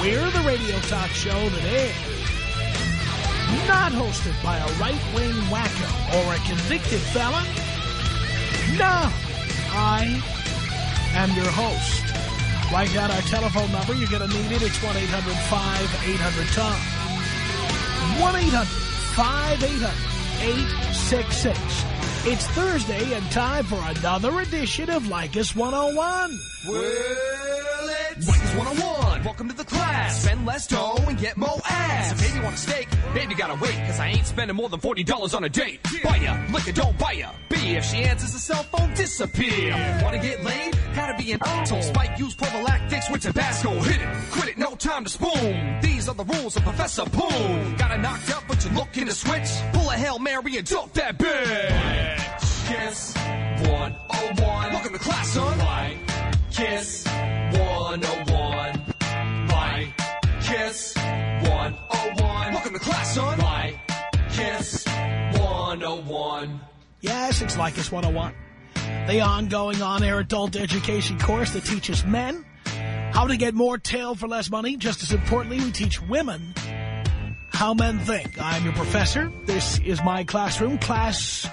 We're the radio talk show that is not hosted by a right-wing wacko or a convicted felon. No, I am your host. Write down our telephone number. You're going to need it. It's 1-800-5800-TOM. 1-800-5800-866. It's Thursday and time for another edition of Leykis 101. Well, it's Leykis 101. Welcome to the class. Spend less dough and get more ass. If baby want a steak, baby gotta wait, cause I ain't spending more than $40 on a date. Buy ya, liquor, don't buy ya. B, if she answers the cell phone, disappear. Wanna get laid? Gotta be an asshole. Spike use prophylactics with Tabasco. Hit it, quit it, no time to spoon. These are the rules of Professor Poon. Gotta knocked up, but you're looking to switch. Pull a Hail Mary and dump that bitch. Kiss 101. Welcome to class, son. Like Kiss 101. Like Kiss 101. Welcome to class, son. Oh like Kiss 101. Yes, it's Leykis 101. The ongoing on-air adult education course that teaches men how to get more tail for less money. Just as importantly, we teach women how men think. I'm your professor. This is my classroom. Class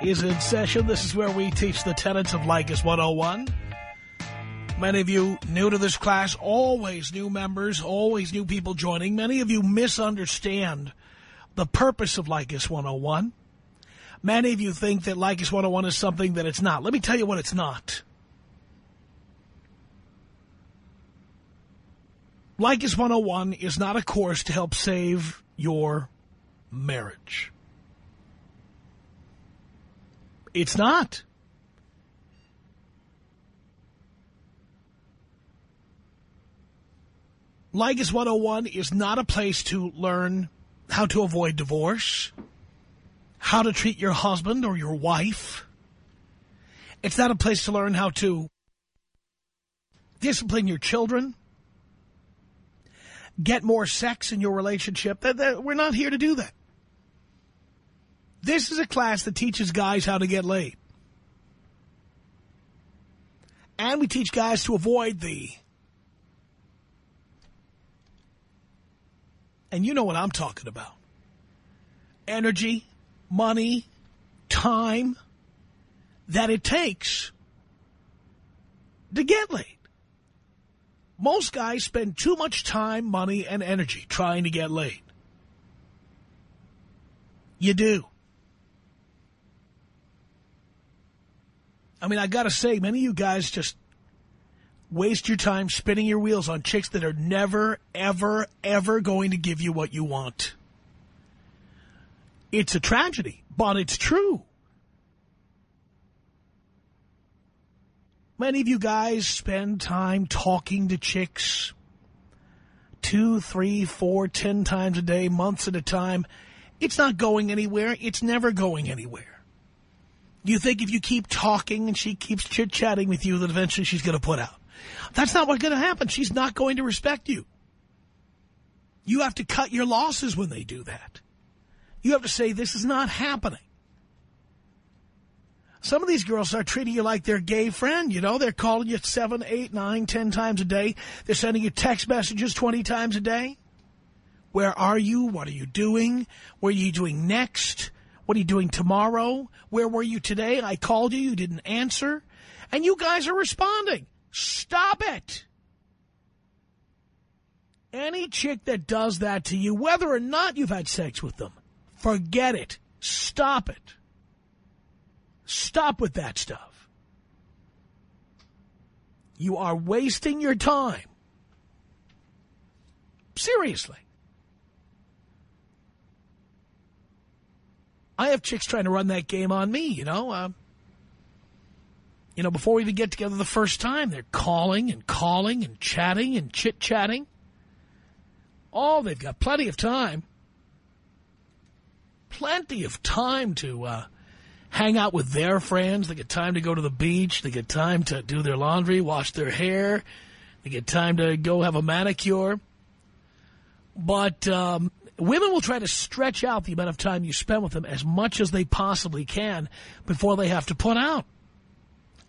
is in session. This is where we teach the tenets of Leykis 101. Many of you new to this class, always new members, always new people joining. Many of you misunderstand the purpose of Leykis 101. Many of you think that Leykis 101 is something that it's not. Let me tell you what it's not. Leykis 101 is not a course to help save your marriage. It's not. Leykis 101 is not a place to learn how to avoid divorce, how to treat your husband or your wife. It's not a place to learn how to discipline your children, get more sex in your relationship. We're not here to do that. This is a class that teaches guys how to get laid. And we teach guys to avoid the... And you know what I'm talking about. Energy, money, time that it takes to get laid. Most guys spend too much time, money, and energy trying to get laid. You do. I mean, I got to say, many of you guys just waste your time spinning your wheels on chicks that are never, ever, ever going to give you what you want. It's a tragedy, but it's true. Many of you guys spend time talking to chicks two, three, four, ten times a day, months at a time. It's not going anywhere. It's never going anywhere. You think if you keep talking and she keeps chit-chatting with you that eventually she's going to put out. That's not what's going to happen. She's not going to respect you. You have to cut your losses when they do that. You have to say, this is not happening. Some of these girls are treating you like their gay friend. You know, they're calling you seven, eight, nine, ten times a day. They're sending you text messages 20 times a day. Where are you? What are you doing? What are you doing next? What are you doing tomorrow? Where were you today? I called you. You didn't answer. And you guys are responding. Stop it. Any chick that does that to you, whether or not you've had sex with them, forget it. Stop it. Stop with that stuff. You are wasting your time. Seriously. I have chicks trying to run that game on me, you know. Uh, you know, before we even get together the first time, they're calling and calling and chatting and chit-chatting. Oh, they've got plenty of time. Plenty of time to uh, hang out with their friends. They get time to go to the beach. They get time to do their laundry, wash their hair. They get time to go have a manicure. But um, women will try to stretch out the amount of time you spend with them as much as they possibly can before they have to put out.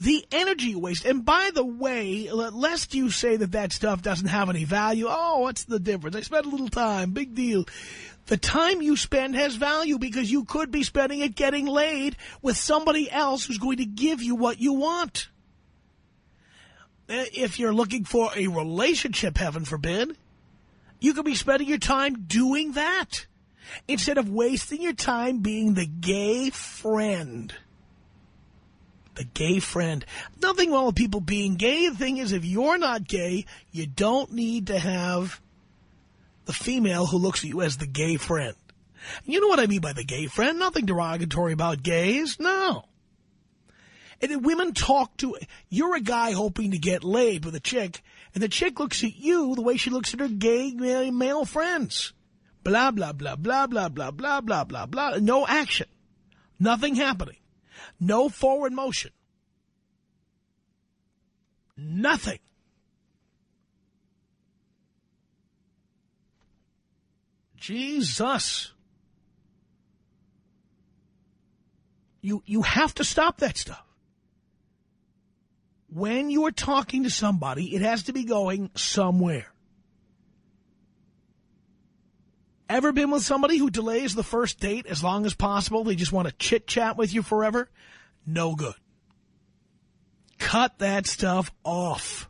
The energy waste. And by the way, lest you say that that stuff doesn't have any value, oh, what's the difference? I spent a little time, big deal. The time you spend has value because you could be spending it getting laid with somebody else who's going to give you what you want. Uh, if you're looking for a relationship, heaven forbid, you could be spending your time doing that instead of wasting your time being the gay friend. The gay friend. Nothing wrong with people being gay. The thing is, if you're not gay, you don't need to have the female who looks at you as the gay friend. You know what I mean by the gay friend? Nothing derogatory about gays. No. And women talk to, you're a guy hoping to get laid with a chick, and the chick looks at you the way she looks at her gay male friends blah, blah, blah, blah, blah, blah, blah, blah, blah, blah. No action. Nothing happening. No forward motion. Nothing. Jesus. You, you have to stop that stuff. When you are talking to somebody, it has to be going somewhere. Ever been with somebody who delays the first date as long as possible? They just want to chit-chat with you forever? No good. Cut that stuff off.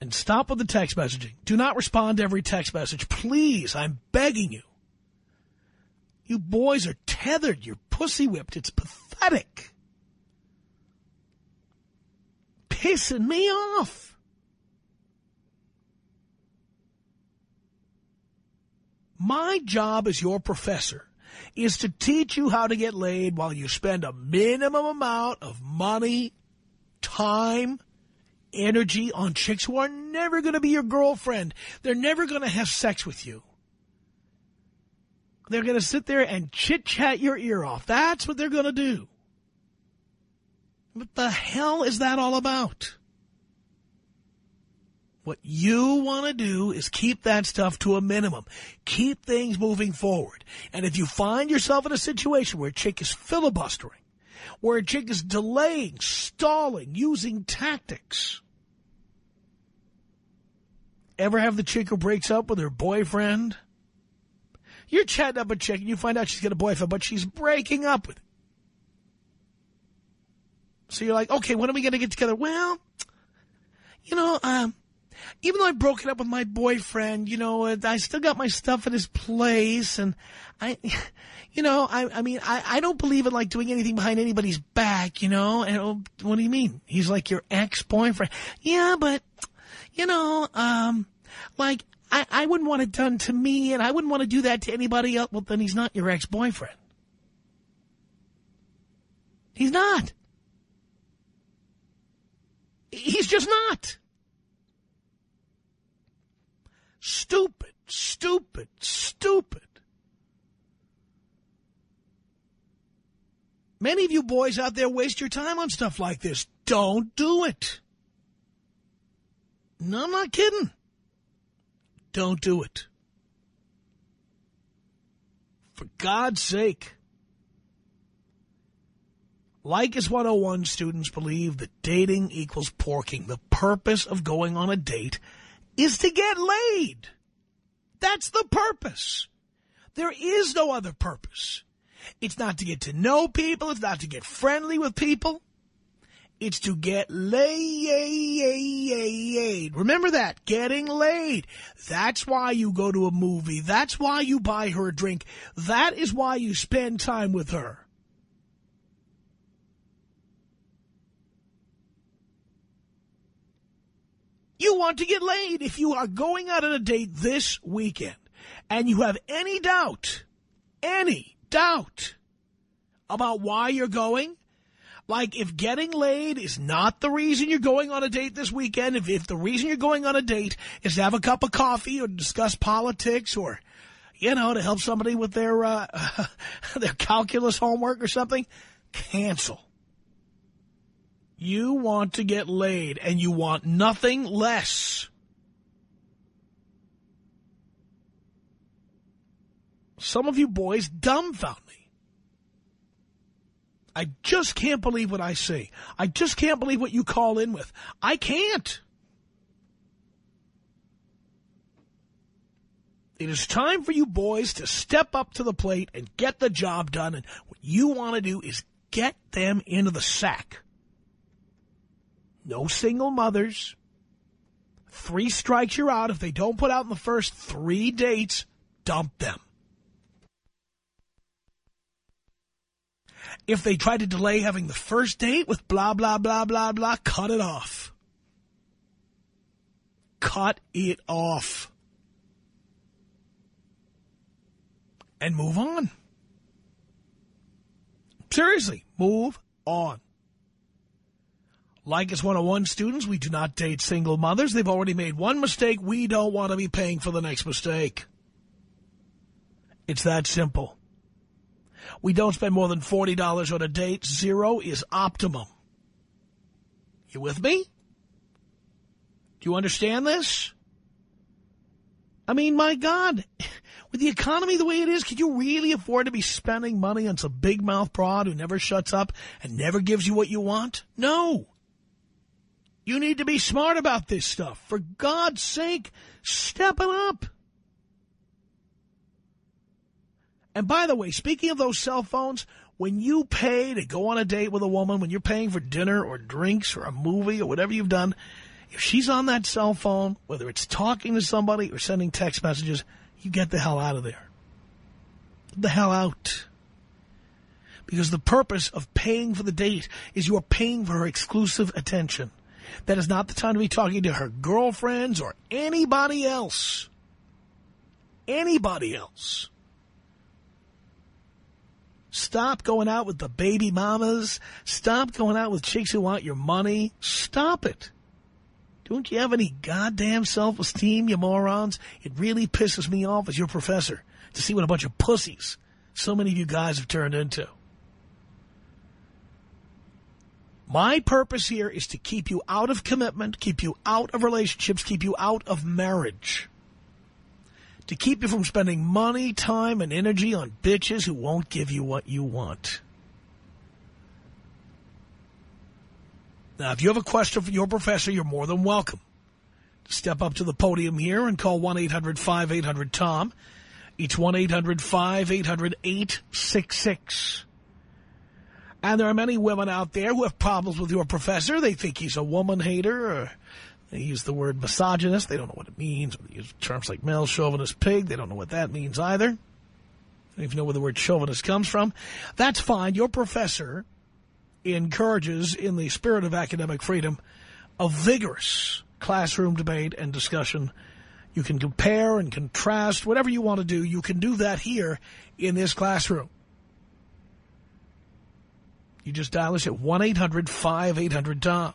And stop with the text messaging. Do not respond to every text message. Please, I'm begging you. You boys are tethered. You're pussy whipped. It's pathetic. Pissing me off. My job as your professor is to teach you how to get laid while you spend a minimum amount of money, time, energy on chicks who are never going to be your girlfriend. They're never going to have sex with you. They're going to sit there and chit-chat your ear off. That's what they're going to do. What the hell is that all about? What you want to do is keep that stuff to a minimum. Keep things moving forward. And if you find yourself in a situation where a chick is filibustering, where a chick is delaying, stalling, using tactics, ever have the chick who breaks up with her boyfriend? You're chatting up a chick and you find out she's got a boyfriend, but she's breaking up with him. So you're like, okay, when are we going to get together? Well, you know, um, even though I've broken up with my boyfriend, you know, I still got my stuff at his place. And I, you know, I, I mean, I, I don't believe in like doing anything behind anybody's back, you know. And oh, what do you mean? He's like your ex-boyfriend. Yeah, but, you know, um, like I, I wouldn't want it done to me and I wouldn't want to do that to anybody else. Well, then he's not your ex-boyfriend. He's not. He's just not. Stupid, stupid, stupid. Many of you boys out there waste your time on stuff like this. Don't do it. No, I'm not kidding. Don't do it. For God's sake. Leykis 101 students believe that dating equals porking. The purpose of going on a date is to get laid. That's the purpose. There is no other purpose. It's not to get to know people. It's not to get friendly with people. It's to get laid. Remember that, getting laid. That's why you go to a movie. That's why you buy her a drink. That is why you spend time with her. You want to get laid. If you are going out on a date this weekend and you have any doubt, any doubt about why you're going, like if getting laid is not the reason you're going on a date this weekend, if, if the reason you're going on a date is to have a cup of coffee or discuss politics or, you know, to help somebody with their, uh, their calculus homework or something, cancel. You want to get laid, and you want nothing less. Some of you boys dumbfound me. I just can't believe what I see. I just can't believe what you call in with. I can't. It is time for you boys to step up to the plate and get the job done. And what you want to do is get them into the sack. No single mothers. Three strikes, you're out. If they don't put out in the first three dates, dump them. If they try to delay having the first date with blah, blah, blah, blah, blah, cut it off. Cut it off. And move on. Seriously, move on. Leykis 101 students, we do not date single mothers. They've already made one mistake. We don't want to be paying for the next mistake. It's that simple. We don't spend more than $40 on a date. Zero is optimum. You with me? Do you understand this? I mean, my God, with the economy the way it is, can you really afford to be spending money on some big mouth broad who never shuts up and never gives you what you want? No. You need to be smart about this stuff. For God's sake, step it up. And by the way, speaking of those cell phones, when you pay to go on a date with a woman, when you're paying for dinner or drinks or a movie or whatever you've done, if she's on that cell phone, whether it's talking to somebody or sending text messages, you get the hell out of there. The hell out. Because the purpose of paying for the date is you're paying for her exclusive attention. That is not the time to be talking to her girlfriends or anybody else. Anybody else. Stop going out with the baby mamas. Stop going out with chicks who want your money. Stop it. Don't you have any goddamn self-esteem, you morons? It really pisses me off as your professor to see what a bunch of pussies so many of you guys have turned into. My purpose here is to keep you out of commitment, keep you out of relationships, keep you out of marriage. To keep you from spending money, time, and energy on bitches who won't give you what you want. Now, if you have a question for your professor, you're more than welcome step up to the podium here and call 1-800-5800-TOM. It's 1-800-5800-866. And there are many women out there who have problems with your professor. They think he's a woman hater or they use the word misogynist. They don't know what it means. They use terms like male chauvinist pig. They don't know what that means either. They don't even know where the word chauvinist comes from. That's fine. Your professor encourages, in the spirit of academic freedom, a vigorous classroom debate and discussion. You can compare and contrast. Whatever you want to do, you can do that here in this classroom. You just dial us at 1-800-5800-TOM.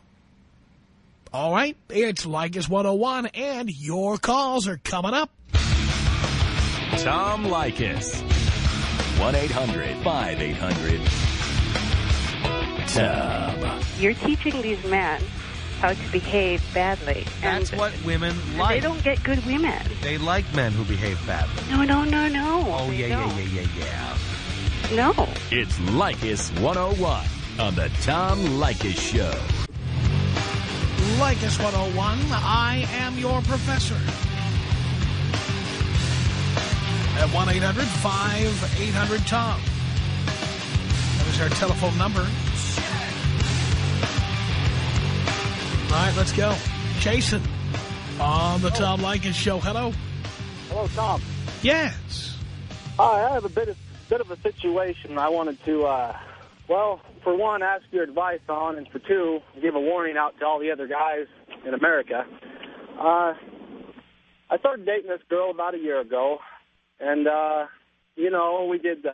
All right, it's Leykis 101, and your calls are coming up. Tom Leykis. 1-800-5800-TOM. You're teaching these men how to behave badly. That's and what women like. They don't get good women. They like men who behave badly. No, no, no, no. Oh, They yeah, yeah, don't. yeah, yeah, yeah. No. It's Leykis 101 on the Tom Leykis Show. Leykis 101, I am your professor. At 1-800-5800-TOM. That is our telephone number. All right, let's go. Jason on the Tom Leykis show. Hello. Hello, Tom. Yes. Hi, I have a bit of bit of a situation I wanted to, uh, well, for one, ask your advice on, and for two, give a warning out to all the other guys in America. Uh, I started dating this girl about a year ago, and, uh, you know, we did the,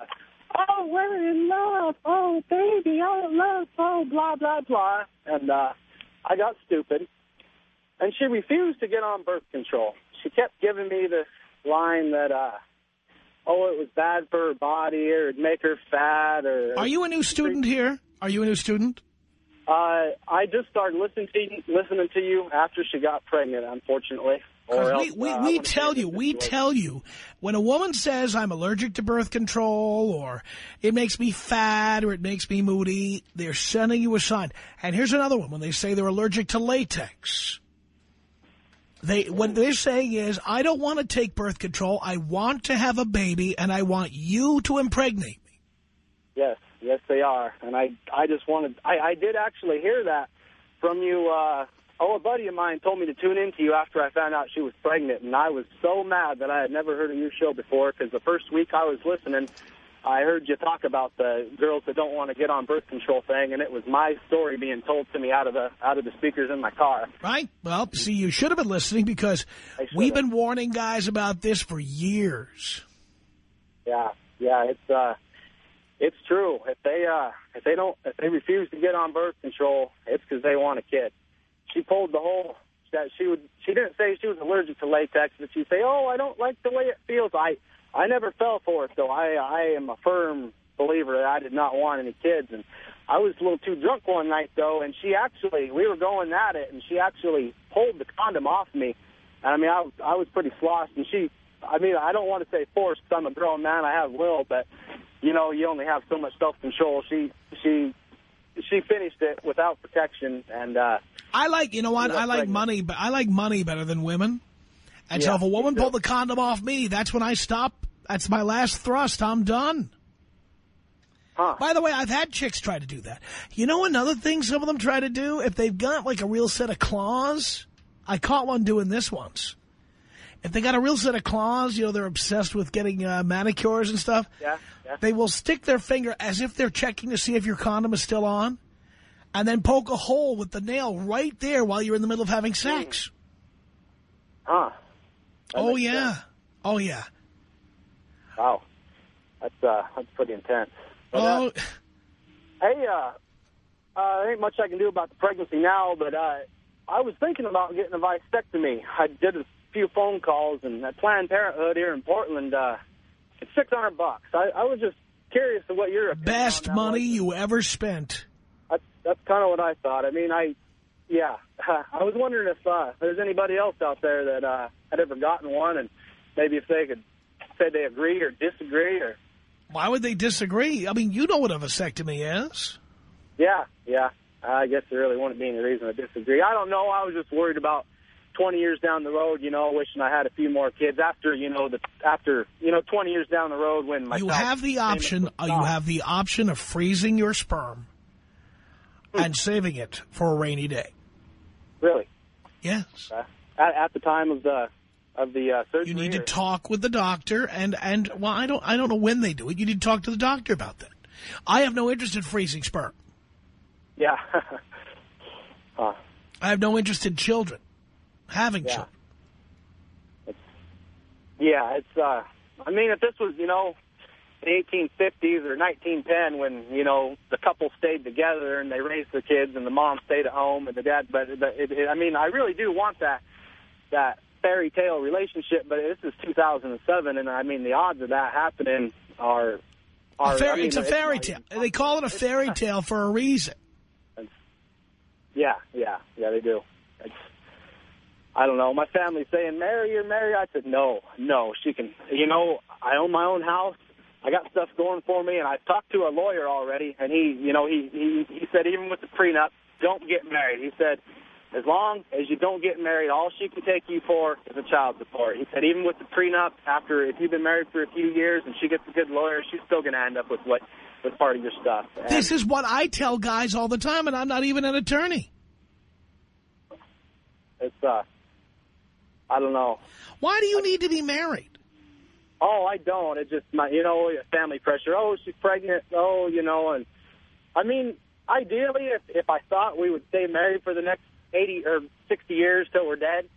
oh, we're in love, oh, baby, oh, love, oh, blah, blah, blah. And uh, I got stupid, and she refused to get on birth control. She kept giving me this line that, uh, oh, it was bad for her body, or it'd make her fat, or... Are you a new student here? Are you a new student? Uh, I just started listening to you, listening to you after she got pregnant, unfortunately. Or we we, uh, we tell you, we tell you, when a woman says I'm allergic to birth control or it makes me fat or it makes me moody, they're sending you a sign. And here's another one. When they say they're allergic to latex, they what they're saying is, I don't want to take birth control. I want to have a baby and I want you to impregnate me. Yes, yes, they are. And I, I just wanted, I, I did actually hear that from you. Uh, oh, a buddy of mine told me to tune into you after I found out she was pregnant, and I was so mad that I had never heard of your show before. Because the first week I was listening, I heard you talk about the girls that don't want to get on birth control thing, and it was my story being told to me out of the out of the speakers in my car. Right? Well, see, you should have been listening because we've been warning guys about this for years. Yeah, yeah, it's uh, it's true. If they uh, if they don't, if they refuse to get on birth control, it's because they want a kid. She pulled the whole that she would. She didn't say she was allergic to latex, but she'd say, "Oh, I don't like the way it feels." I I never fell for it, though. I I am a firm believer that I did not want any kids, and I was a little too drunk one night though, and she actually we were going at it, and she actually pulled the condom off me. And I mean, I I was pretty sloshed, and she. I mean, I don't want to say forced. I'm a grown man. I have will, but you know, you only have so much self control. She she she finished it without protection, and uh, I like, you know what? I like pregnant. money, but I like money better than women. And so if a woman pulled the condom off me, that's when I stop. That's my last thrust. I'm done. huh? By the way, I've had chicks try to do that. You know another thing some of them try to do? If they've got like a real set of claws, I caught one doing this once. If they got a real set of claws, you know, they're obsessed with getting uh, manicures and stuff. Yeah, yeah. They will stick their finger as if they're checking to see if your condom is still on and then poke a hole with the nail right there while you're in the middle of having sex. Huh? That Oh, yeah. sense. Oh, yeah. Wow, that's uh, that's pretty intense. But, Oh, Hey, uh, uh, there ain't much I can do about the pregnancy now, but uh, I was thinking about getting a vasectomy. I did a few phone calls, and at Planned Parenthood here in Portland, uh, it's six hundred bucks. I, I was just curious of what your opinion best on money was. you ever spent. That's that's kind of what I thought. I mean, I yeah, I was wondering if uh, there's anybody else out there that uh, had ever gotten one, and maybe if they could say they agree or disagree, or Why would they disagree? I mean, you know what a vasectomy is. yeah, yeah. I guess there really wouldn't be any reason to disagree. I don't know. I was just worried about 20 years down the road, you know, wishing I had a few more kids after, you know, the after, you know, 20 years down the road when my you have the option. Uh, you have the option of freezing your sperm Hmm. and saving it for a rainy day. really Yes. uh, at, at the time of the of the uh, surgery. You need to talk with the doctor, and and well, I don't I don't know when they do it. You need to talk to the doctor about that. I have no interest in freezing sperm. Yeah. huh. I have no interest in children, having Yeah. children. Yeah, it's. uh I mean, if this was, you know, the 1850s or 1910, when you know the couple stayed together and they raised the kids, and the mom stayed at home and the dad. But, but it, it, I mean, I really do want that that fairy tale relationship. But this is 2007, and I mean, the odds of that happening are. are A fair, I mean, it's a fairy not tale. even- They call it a fairy tale for a reason. Yeah, yeah, yeah, they do. It's, I don't know. My family's saying, marry her, marry. I said, no, no, she can. You know, I own my own house. I got stuff going for me, and I've talked to a lawyer already, and he, you know, he, he, he said even with the prenup, don't get married. He said, as long as you don't get married, all she can take you for is a child support. He said even with the prenup, after if you've been married for a few years and she gets a good lawyer, she's still going to end up with what with part of your stuff. And- This is what I tell guys all the time, and I'm not even an attorney. It's uh, I don't know. Why do you need to be married? Oh, I don't. It's just my, you know, family pressure. Oh, she's pregnant. Oh, you know, and I mean, ideally, if if I thought we would stay married for the next 80 or 60 years till we're dead,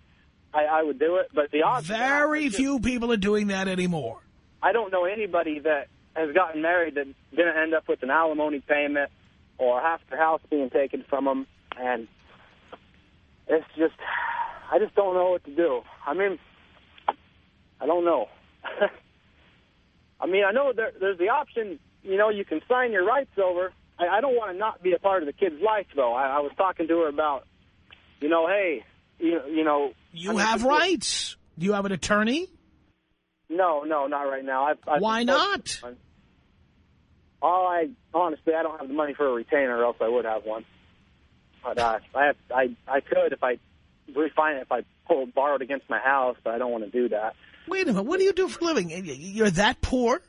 I, I would do it. But the odds, Very few people are doing that anymore. I don't know anybody that has gotten married that didn't end up with an alimony payment or half their house being taken from them, and it's just, I just don't know what to do. I mean, I don't know. I mean, I know there, there's the option, you know, you can sign your rights over. I, I don't want to not be a part of the kid's life, though. I, I was talking to her about, you know, hey, you, you know. You I'm have rights. Do you have an attorney? No, no, not right now. I, I Why not? Oh, I honestly, I don't have the money for a retainer, or else I would have one. But uh, I have, I, I could if I refinance, if I pulled borrowed against my house, but I don't want to do that. Wait a minute. What do you do for a living? You're that poor?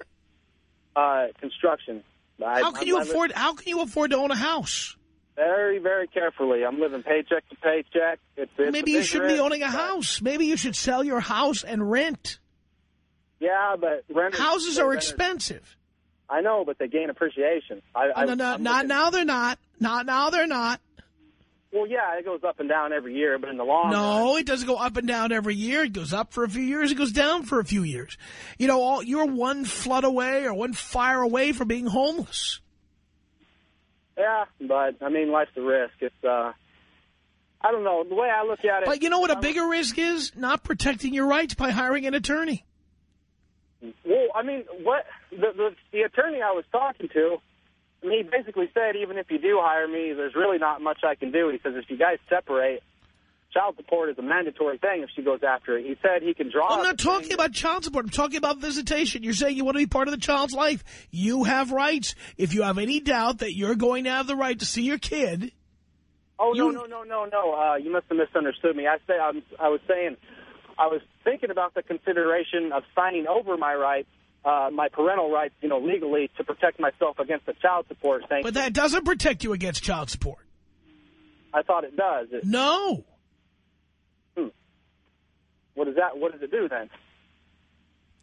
Uh, construction. I, How can I'm- you I afford? How can you afford to own a house? Very, very carefully. I'm living paycheck to paycheck. It's, it's Maybe you shouldn't be owning a house. Maybe you should sell your house and rent. Yeah, but renters, Houses are expensive. I know, but they gain appreciation. I, oh, I, No, no, I'm not looking- now. They're not. Not now. They're not. Well, yeah, it goes up and down every year, but in the long run, No, it doesn't go up and down every year. It goes up for a few years. It goes down for a few years. You know, all, you're one flood away or one fire away from being homeless. Yeah, but I mean, life's a risk. It's uh, I don't know the way I look at it. But you know what a bigger risk is? Not protecting your rights by hiring an attorney. Well, I mean, what the, the the attorney I was talking to, I mean, he basically said even if you do hire me, there's really not much I can do. He says if you guys separate, child support is a mandatory thing if she goes after it. He said he can draw. I'm not talking about child support. I'm talking about visitation. You're saying you want to be part of the child's life. You have rights. If you have any doubt that you're going to have the right to see your kid, Oh no, no, no, no, no. Uh, you must have misunderstood me. I say I'm, I was saying I was thinking about the consideration of signing over my rights, uh, my parental rights, you know, legally to protect myself against the child support thing. but that doesn't protect you against child support. I thought it does. It, No. What does that? What does it do then?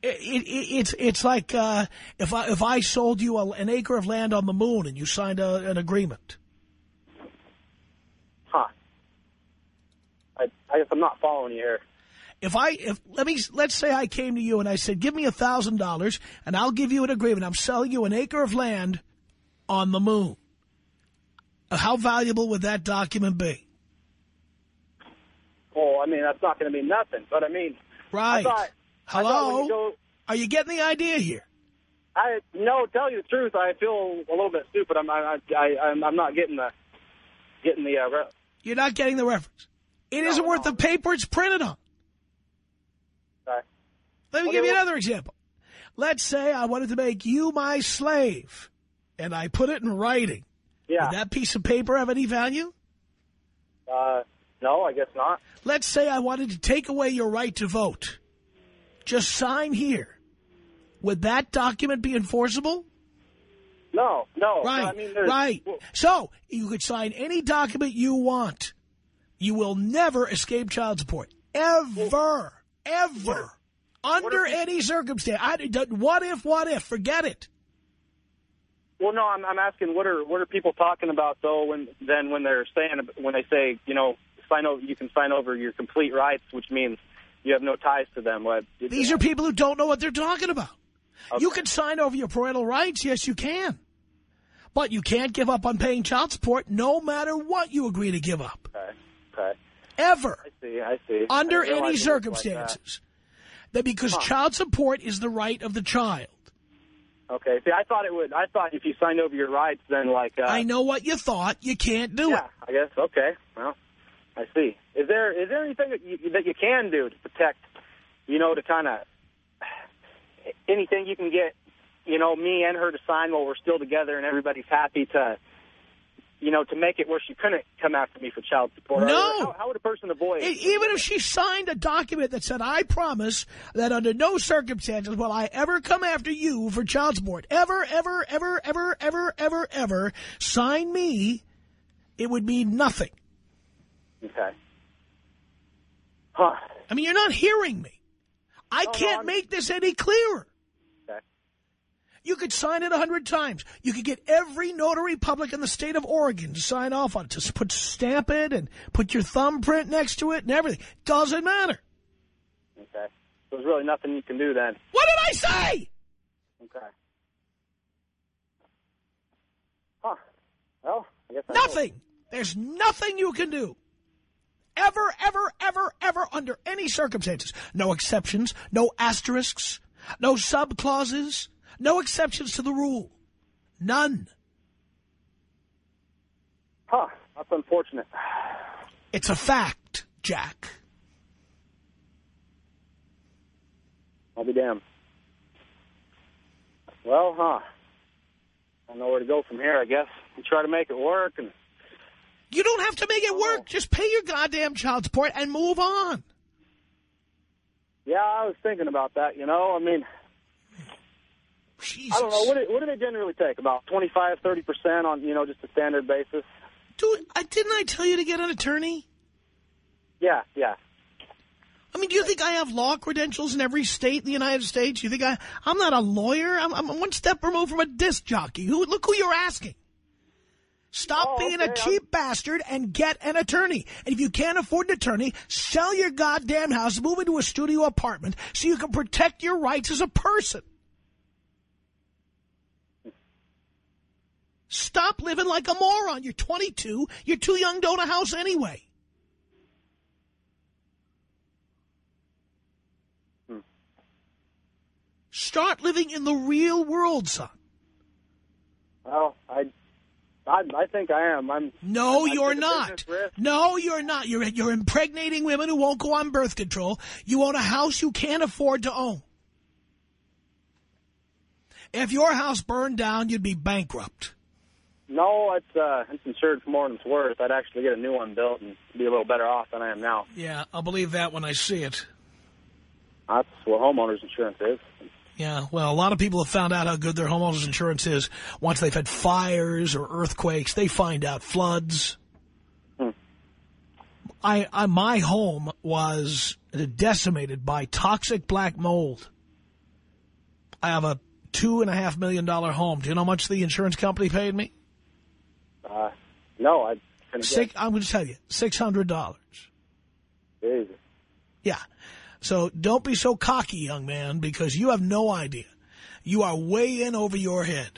It, it, it's it's like uh, if I if I sold you a, an acre of land on the moon and you signed a, an agreement. Huh. I, I guess I'm not following you here. If I if let me let's say I came to you and I said, give me a thousand dollars and I'll give you an agreement. I'm selling you an acre of land on the moon. How valuable would that document be? I mean, that's not going to mean nothing. But I mean, Right. I thought, I Hello. you go, Are you getting the idea here? I no, tell you the truth, I feel a little bit stupid. I'm I, I I'm, I'm not getting the getting the uh, re- You're not getting the reference. It No, not worth the paper it's printed on. uh, Let me Okay, give you another example. Let's say I wanted to make you my slave, and I put it in writing. yeah. Would that piece of paper have any value? Uh, no, I guess not. Let's say I wanted to take away your right to vote. Just sign here. Would that document be enforceable? No, no. Right, I mean, right. So, you could sign any document you want. You will never escape child support. Ever. Ever. Under if any circumstance. I, what if, what if? Forget it. Well, no, I'm, I'm asking what are what are people talking about though when then when they're saying when they say you know sign over you can sign over your complete rights, which means you have no ties to them. What These are people who don't know what they're talking about. You can sign over your parental rights. Yes, you can. But you can't give up on paying child support no matter what you agree to give up. Okay, okay. Ever. I see, I see. Under I any was like that. circumstances. that because child support is the right of the child. Okay. See, I thought it would. I thought if you signed over your rights, then like. Uh, I know what you thought. You can't do Yeah, it. I guess. Okay. Well, I see. Is there is there anything that you that you can do to protect? You know, to kind of anything you can get. You know, me and her to sign while we're still together and everybody's happy to. You know, to make it where she couldn't come after me for child support. No. How, how would a person avoid? E- Even if she signed a document that said, I promise that under no circumstances will I ever come after you for child support. Ever, ever, ever, ever, ever, ever, ever. Sign me. It would mean nothing. Okay. Huh. I mean, you're not hearing me. I No, no, can't I'm- make this any clearer. Okay. You could sign it a hundred times. You could get every notary public in the state of Oregon to sign off on it, to put stamp it and put your thumbprint next to it and everything. Doesn't matter. Okay. There's really nothing you can do then. What did I say? Okay. Huh. Well, I guess I Nothing. There's nothing you can do. Ever, ever, ever, ever, under any circumstances. No exceptions, no asterisks, no subclauses, no exceptions to the rule. None. Huh. That's unfortunate. It's a fact, Jack. I'll be damned. Well, huh. I don't know where to go from here, I guess. You try to make it work, and You don't have to make it work. Oh. Just pay your goddamn child support and move on. yeah, I was thinking about that, you know. I mean, Jesus. I don't know. What do, what do they generally take? About 25, 30% on, you know, just a standard basis? Dude, I, didn't I tell you to get an attorney? Yeah, yeah. I mean, do you think I have law credentials in every state in the United States? You think I, I'm not a lawyer? I'm, I'm one step removed from a disc jockey. Who, look who you're asking. Stop Oh, being okay, a cheap bastard and get an attorney. And if you can't afford an attorney, sell your goddamn house, move into a studio apartment so you can protect your rights as a person. Stop living like a moron. You're 22. You're too young to own a house anyway. Hmm. Start living in the real world, son. Well, I, I, I think I am. I'm. No, I- I you're not. No, you're not. You're you're impregnating women who won't go on birth control. You own a house you can't afford to own. If your house burned down, you'd be bankrupt. No, it's uh, it's insured for more than it's worth. I'd actually get a new one built and be a little better off than I am now. Yeah, I'll believe that when I see it. That's what homeowners insurance is. Yeah, well, a lot of people have found out how good their homeowners insurance is once they've had fires or earthquakes. They find out floods. Hmm. I, I, my home was decimated by toxic black mold. I have a two and a half million dollar home. Do you know how much the insurance company paid me? Uh, no, I. Six, I'm going to tell you, $600. get Yeah. So don't be so cocky, young man, because you have no idea. You are way in over your head.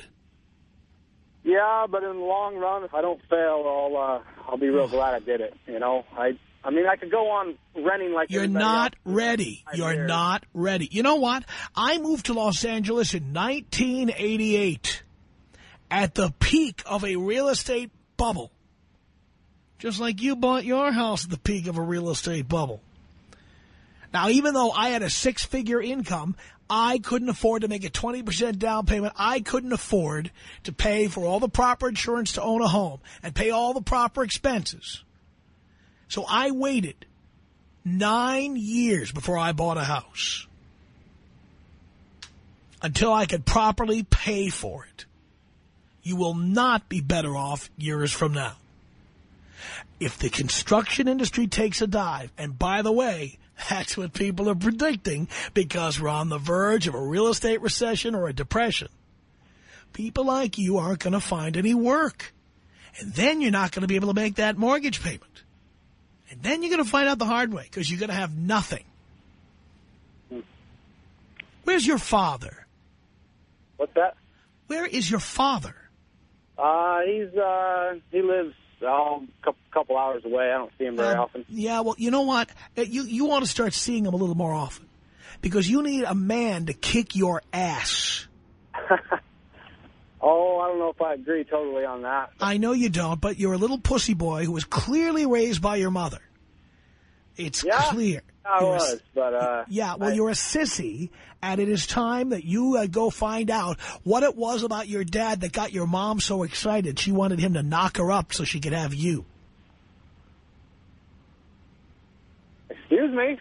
Yeah, but in the long run, if I don't fail, I'll uh, I'll be real glad I did it. You know, I I mean, I could go on renting like You're not else. ready. I You're hear. not ready. You know what? I moved to Los Angeles in 1988 at the peak of a real estate bubble. Just like you bought your house at the peak of a real estate bubble. Now, even though I had a six-figure income, I couldn't afford to make a 20% down payment. I couldn't afford to pay for all the proper insurance to own a home and pay all the proper expenses. So I waited nine years before I bought a house until I could properly pay for it. You will not be better off years from now. If the construction industry takes a dive, and by the way, that's what people are predicting because we're on the verge of a real estate recession or a depression, people like you aren't going to find any work. And then you're not going to be able to make that mortgage payment. And then you're going to find out the hard way because you're going to have nothing. Where's your father? What's that? Where is your father? Uh, he's uh, he lives oh, a couple, hours away. I don't see him very Um, often. Yeah, well, you know what? Uh, You you want to start seeing him a little more often because you need a man to kick your ass. Oh, I don't know if I agree totally on that. I know you don't, but you're a little pussy boy who was clearly raised by your mother. It's Yeah, clear. I You're a- was, but uh, Yeah, well, I- you're a sissy, and it is time that you uh, go find out what it was about your dad that got your mom so excited. She wanted him to knock her up so she could have you. Excuse me.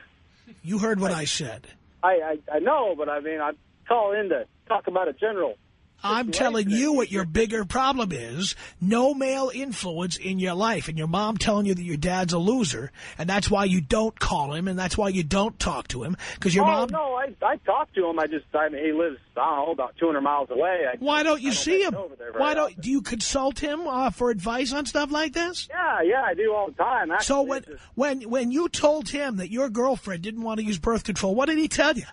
You heard what I said. I, I I know, but I mean, I call in to talk about a general I'm telling you what your bigger problem is. No male influence in your life. And your mom telling you that your dad's a loser. And that's why you don't call him. And that's why you don't talk to him. Because your oh, mom... no, I, I talked to him. I just, I mean, he lives, I don't know, about 200 miles away. I, Why don't you don't see him? over there Why don't... often. Do you consult him uh, for advice on stuff like this? Yeah, yeah, I do all the time. Actually, So when, just- when, when you told him that your girlfriend didn't want to use birth control, what did he tell you?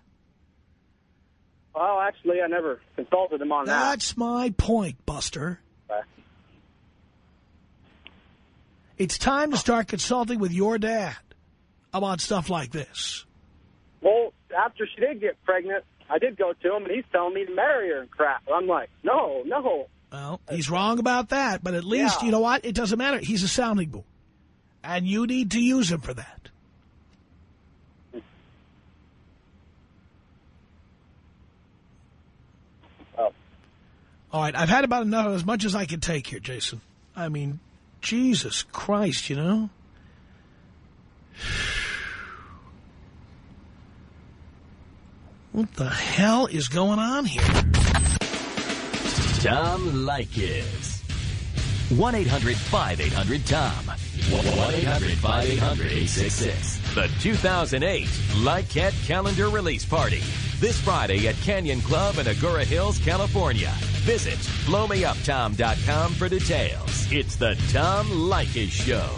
Well, actually, I never consulted him on that. That's my point, Buster. Okay. It's time to start consulting with your dad about stuff like this. Well, after she did get pregnant, I did go to him, and he's telling me to marry her and crap. I'm like, no, no. Well, he's wrong about that, but at least, Yeah. you know what? It doesn't matter. He's a sounding board. And you need to use him for that. Oh. All right, I've had about enough, as much as I can take here, Jason. I mean, Jesus Christ, you know? What the hell is going on here? Tom Leykis. 1-800-5800-TOM. 1-800-5800-866. The 2008 Leykis Calendar Release Party. This Friday at Canyon Club in Agoura Hills, California. Visit blowmeuptom.com for details. It's the Tom Leykis Show.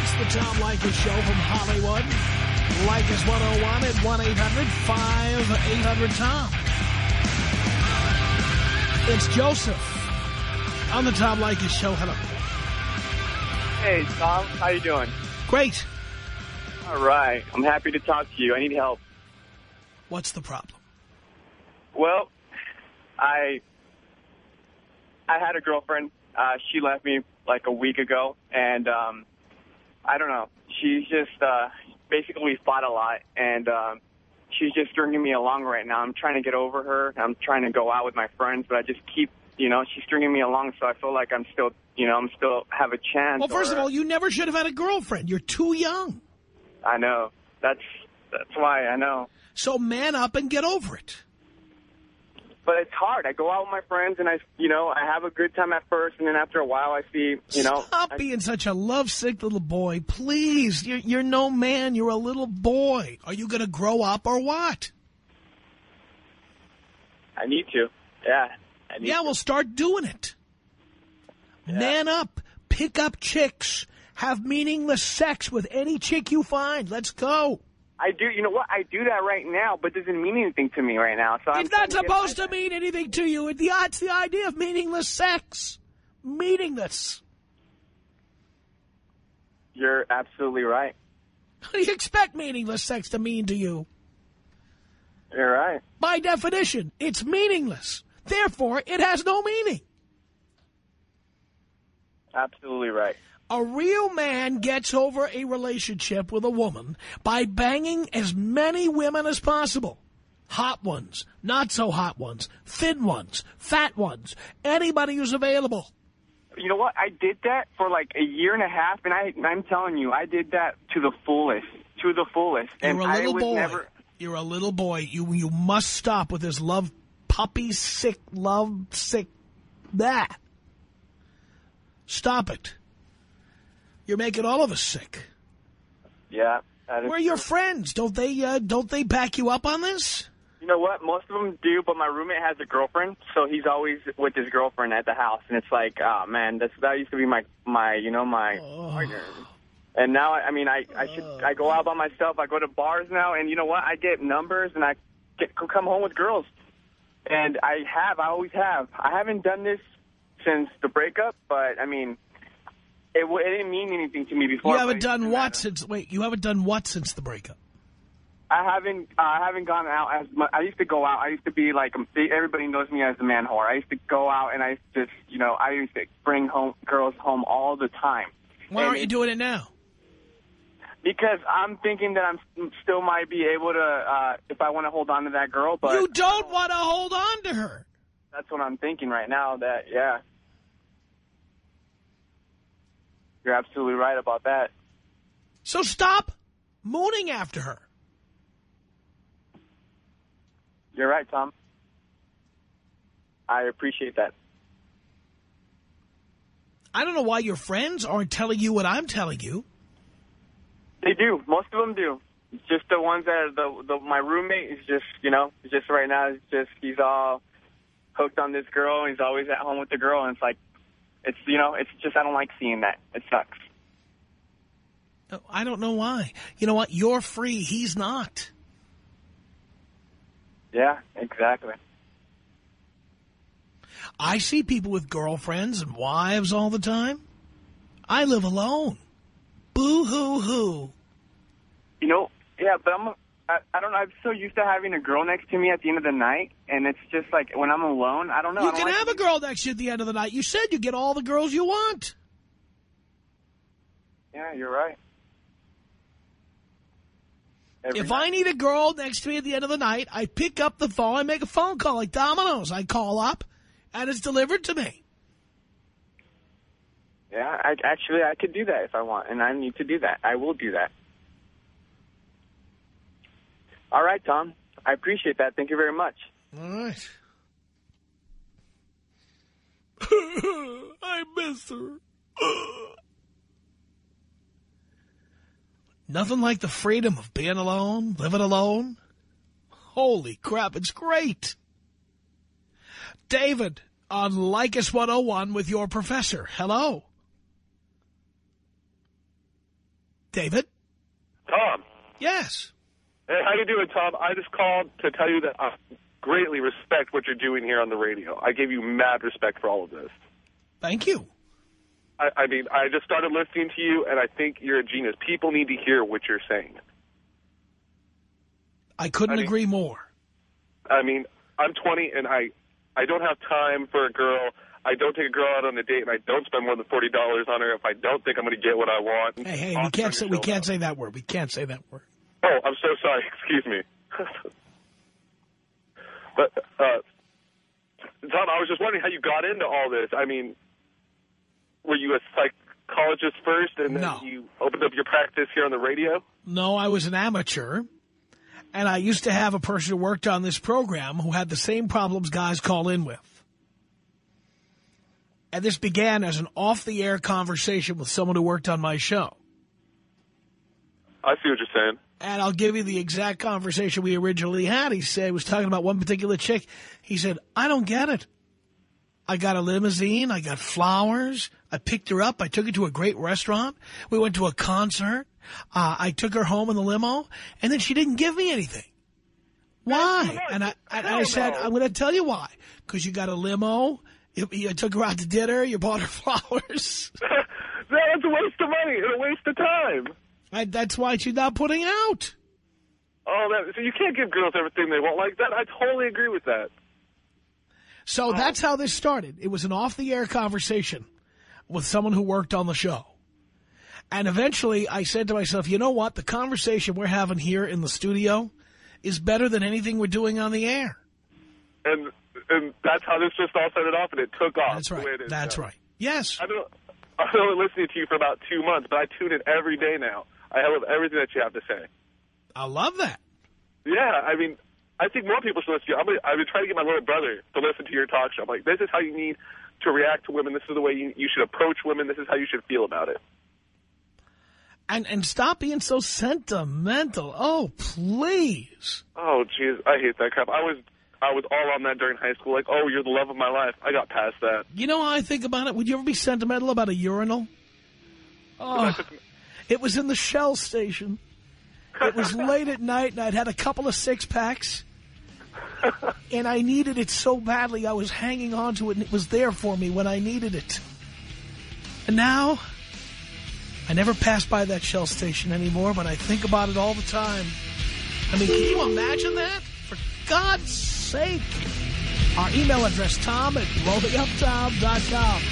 It's the Tom Leykis Show from Hollywood. Leykis 101 at 1-800-5800-TOM. It's Joseph on the Tom Leykis Show. Hello. Hey, Tom. How you doing? Great. All right. I'm happy to talk to you. I need help. What's the problem? Well, I I had a girlfriend. Uh, she left me like a week ago, and um, I don't know. She's just uh, basically we fought a lot, and um, she's just stringing me along right now. I'm trying to get over her. I'm trying to go out with my friends, but I just keep, you know, she's stringing me along, so I feel like I'm still, you know, I'm still have a chance. Well, first or- of all, you never should have had a girlfriend. You're too young. I know. That's that's why I know. So man up and get over it. But it's hard. I go out with my friends and I, you know, I have a good time at first, and then after a while, I see, you know, Stop I- being such a lovesick little boy. Please. You're, you're no man. You're a little boy. Are you going to grow up or what? I need to. Yeah. I need Yeah, to. well, start doing it. Man up. Pick up chicks. Have meaningless sex with any chick you find. Let's go. I do. You know what? I do that right now, but it doesn't mean anything to me right now. So I'm It's not supposed to mean anything to you. It- the- It's the idea of meaningless sex. Meaningless. You're absolutely right. What do you expect meaningless sex to mean to you? You're right. By definition, it's meaningless. Therefore, it has no meaning. Absolutely right. A real man gets over a relationship with a woman by banging as many women as possible. Hot ones, not so hot ones, thin ones, fat ones, anybody who's available. You know what? I did that for like a year and a half, and I, I'm telling you, I did that to the fullest, to the fullest. You're and a I little was boy. never. You're a little boy. You you must stop with this love puppy sick love sick that. Stop it. You're making all of us sick. Yeah. Where are your friends? Don't they uh, don't they back you up on this? You know what? Most of them do, but my roommate has a girlfriend, so he's always with his girlfriend at the house, and it's like, oh man, that's that used to be my my you know my partner. And now, I mean, I I should I go out by myself. I go to bars now, and you know what? I get numbers, and I get come home with girls, and I have, I always have. I haven't done this since the breakup, but I mean, it, w- it didn't mean anything to me before. You haven't done what since wait? You haven't done what since the breakup? I haven't uh, I haven't gone out as much. I used to go out. I used to be like everybody knows me as the man whore. I used to go out and I used to just you know I used to bring home girls home all the time. Why And aren't you doing it now? Because I'm thinking that I'm still might be able to uh, if I want to hold on to that girl, but you don't want to hold on to her. that's what I'm thinking right now. That yeah, you're absolutely right about that. So stop mooning after her. You're right, Tom. I appreciate that. I don't know why your friends aren't telling you what I'm telling you. They do. Most of them do. It's just the ones that are the, the my roommate is just you know just right now it's just he's all hooked on this girl. He's always at home with the girl, and it's like it's you know it's just I don't like seeing that. It sucks. Oh, I don't know why. You know what? You're free. He's not. Yeah, exactly. I see people with girlfriends and wives all the time. I live alone. Boo-hoo-hoo. You know, yeah, but I'm I, I don't know. I'm so used to having a girl next to me at the end of the night, and it's just like when I'm alone, I don't know. You don't can like have a girl next to you at the end of the night. You said you get all the girls you want. Yeah, you're right. Every If night. I need a girl next to me at the end of the night, I pick up the phone, I make a phone call like Domino's. I call up, and it's delivered to me. Yeah, I, actually, I could do that if I want, and I need to do that. I will do that. All right, Tom. I appreciate that. Thank you very much. All right. I miss her. Nothing like the freedom of being alone, living alone. Holy crap, it's great. David on Leykis 101 with your professor. Hello. David? Tom. Yes. Hey, how you doing, Tom? I just called to tell you that I greatly respect what you're doing here on the radio. I give you mad respect for all of this. Thank you. I, I mean, I just started listening to you, and I think you're a genius. People need to hear what you're saying. I couldn't I mean- agree more. I mean, I'm 20, and I, I don't have time for a girl. I don't take a girl out on a date, and I don't spend more than $40 on her if I don't think I'm going to get what I want. Hey, hey, we can't say we can't say that word. We can't say that word. Oh, I'm so sorry. Excuse me. but, uh, Tom, I was just wondering how you got into all this. I mean, were you a psychologist first, and then No. you opened up your practice here on the radio? No, I was an amateur, and I used to have a person who worked on this program who had the same problems guys call in with. And this began as an off-the-air conversation with someone who worked on my show. I see what you're saying. And I'll give you the exact conversation we originally had. He said, he was talking about one particular chick. He said, I don't get it. I got a limousine. I got flowers. I picked her up. I took her to a great restaurant. We went to a concert. Uh, I took her home in the limo. And then she didn't give me anything. Why? And I, and I said, I'm going to tell you why. Because you got a limo. You, you took her out to dinner. You bought her flowers. That's a waste of money and a waste of time. I, that's why she's not putting out. Oh, that, so you can't give girls everything they want like that. I totally agree with that. So oh. that's how this started. It was an off-the-air conversation with someone who worked on the show. And eventually I said to myself, you know what? The conversation we're having here in the studio is better than anything we're doing on the air. And and that's how this just all started off, and it took off. That's the way right. it is That's now. right. Yes. I've been listening to you for about two months, but I tune in every day now. I love everything that you have to say. I love that. Yeah, I mean, I think more people should listen to you. I'm gonna, I've been trying to get my little brother to listen to your talk show. I'm like, this is how you need to react to women. This is the way you, you should approach women. This is how you should feel about it. And and stop being so sentimental. Oh, please. Oh, jeez, I hate that crap. I was I was all on that during high school. Like, oh, you're the love of my life. I got past that. You know how I think about it? Would you ever be sentimental about a urinal? Oh, it was in the Shell station. It was late at night, and I'd had a couple of six-packs. And I needed it so badly, I was hanging on to it, and it was there for me when I needed it. And now, I never pass by that Shell station anymore, but I think about it all the time. I mean, can you imagine that? For God's sake. Our email address, tom at blowmeuptom.com.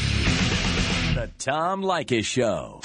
The Tom Leykis Show.